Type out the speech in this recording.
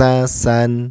三三